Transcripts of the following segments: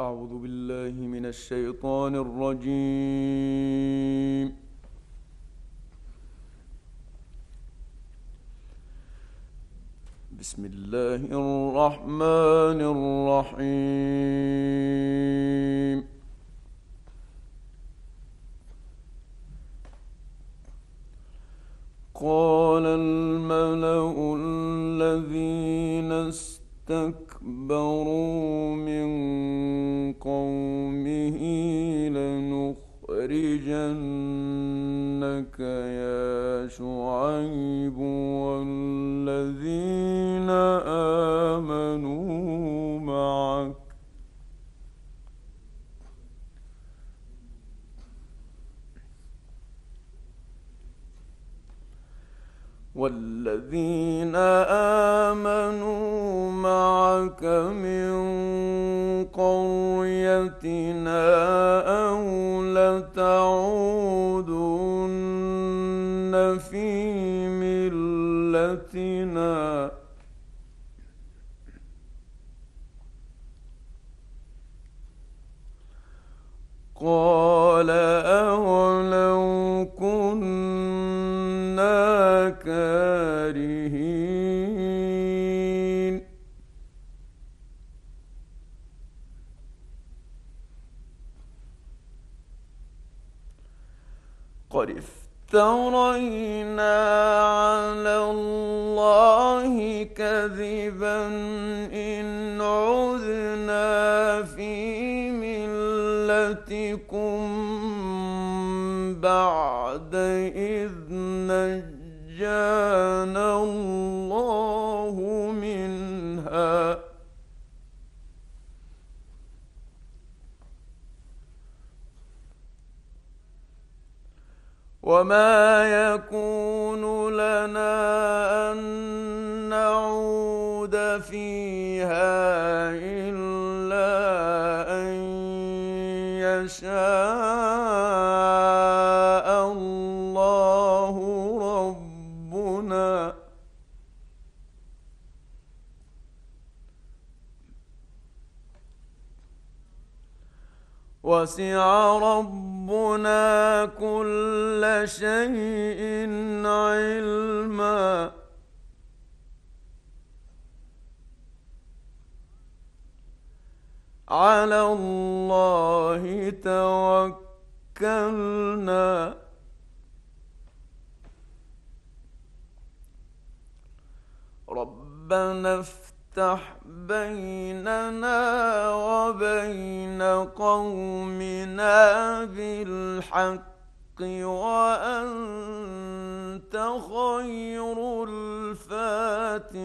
أعوذ بالله من الشيطان الرجيم. بسم الله الرحمن الرحيم. قال الملأ الذين استكبروا قومه لنخرجنك يا شعيب والذين آمنوا معك. والذين آمنوا معك من قريتنا افترينا على الله كذبا إن عذنا في ملتكم بعد إذ نجانا وما يكون لنا أن نعود فيها إلا أن يشاء وسع ربنا كل شيء علما. على الله توكلنا. ربنا افتح بيننا وبين قومنا بالحق وأنت خير الفاتحين.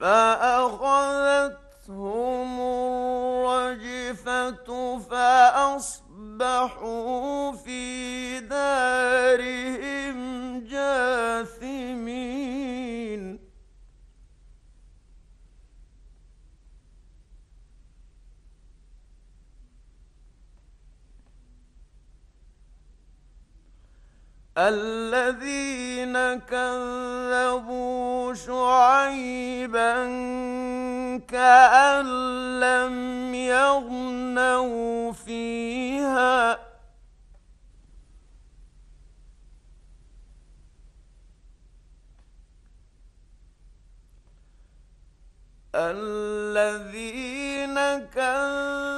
فأخذتهم الرجفة فأصبحوا في الذين كذبوا شعيبا كأن لم يغنوا فيها. الذين كذبوا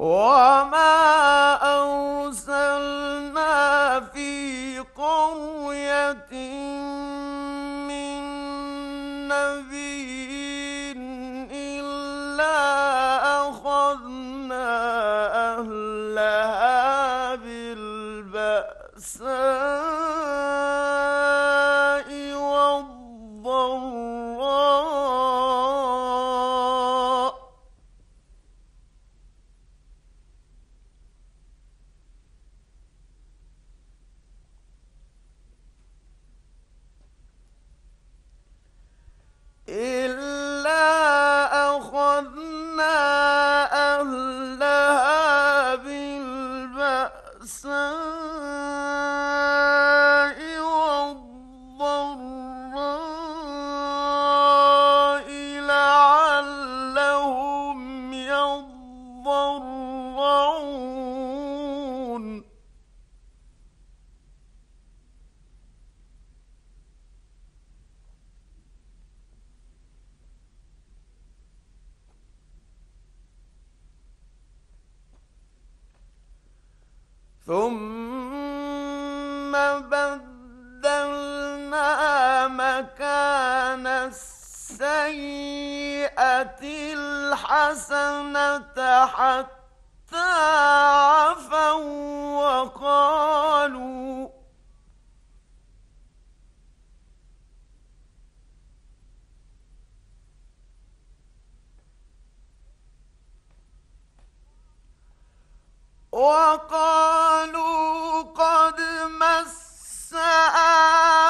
وما أرسلنا في قرية كان السيئة الحسنة حتى عفوا وقالوا وقالوا قد مس آه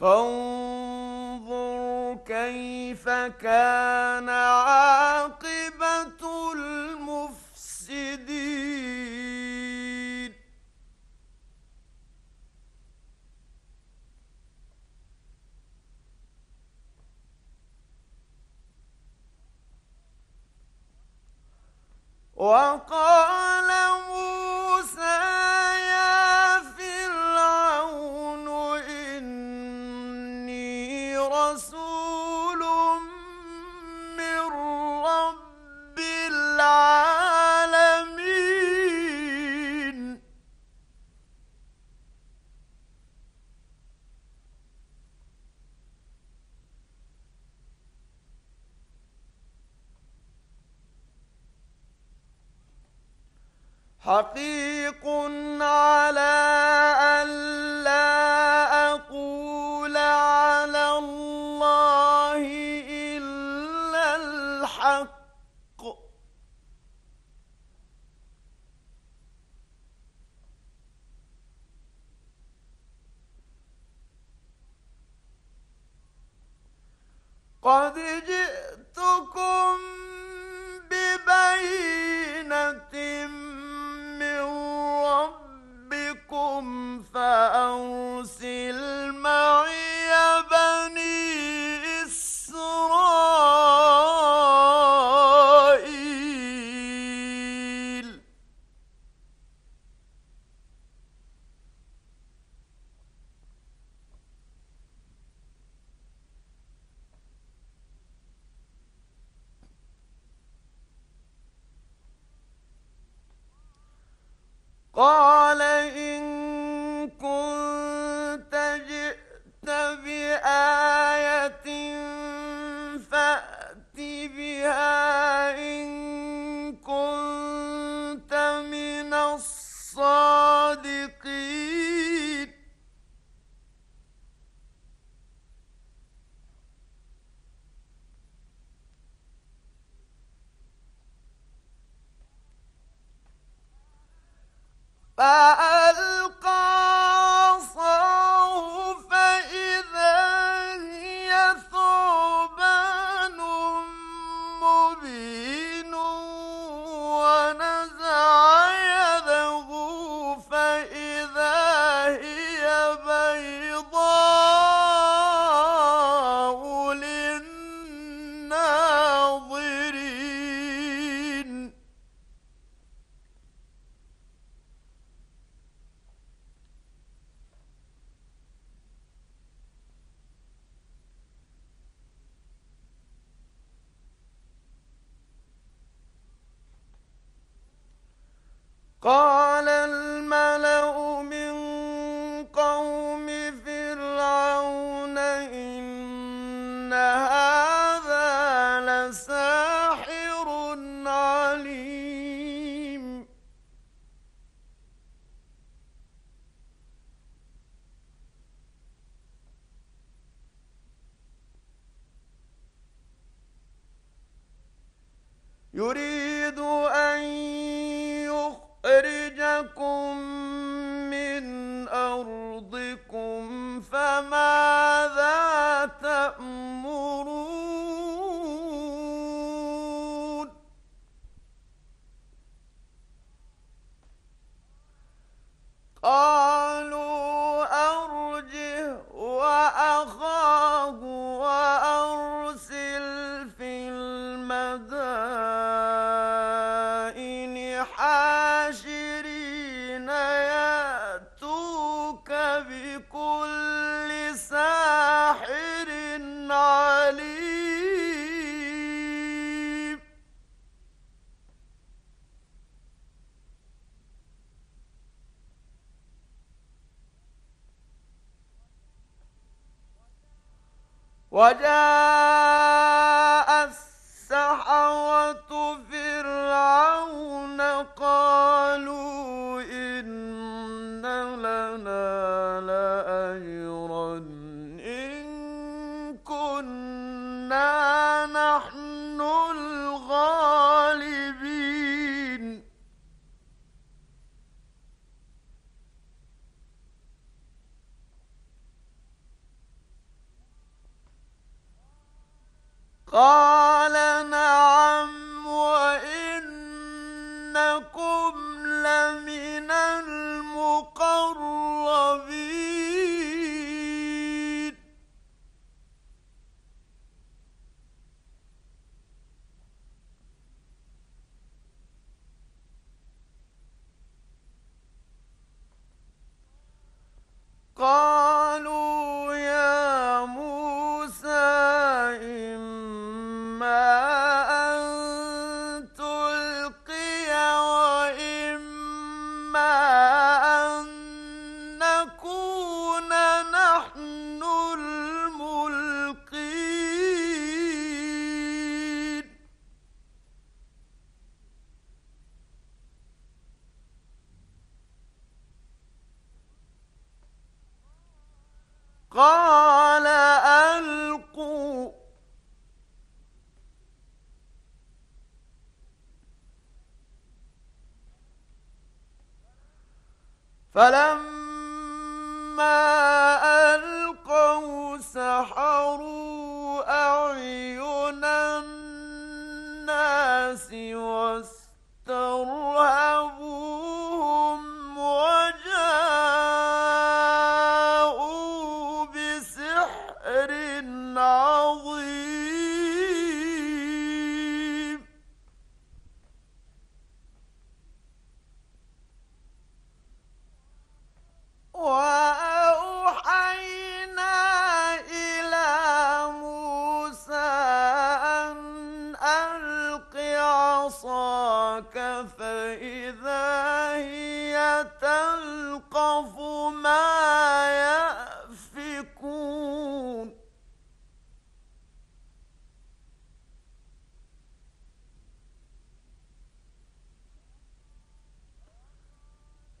فانظر كيف كان عاقبة المفسدين. وقال حقيق على أن لا أقول على الله إلا الحق. قد جئتكم قال ಇವ್ರೀ وجاء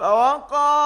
فوقع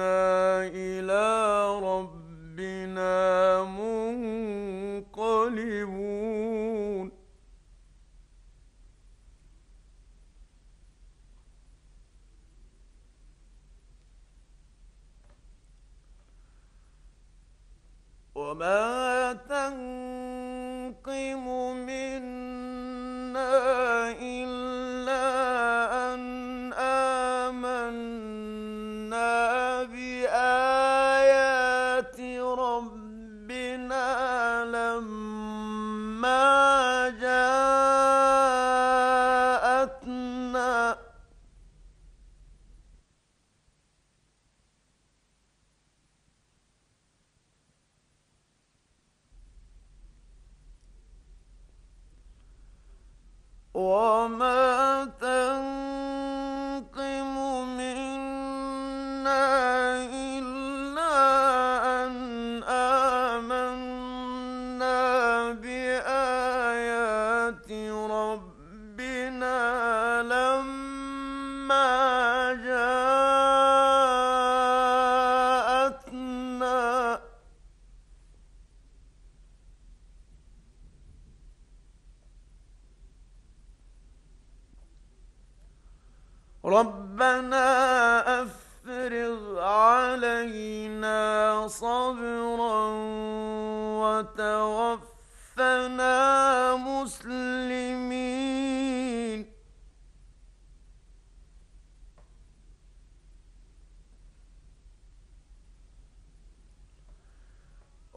إلى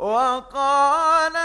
وقال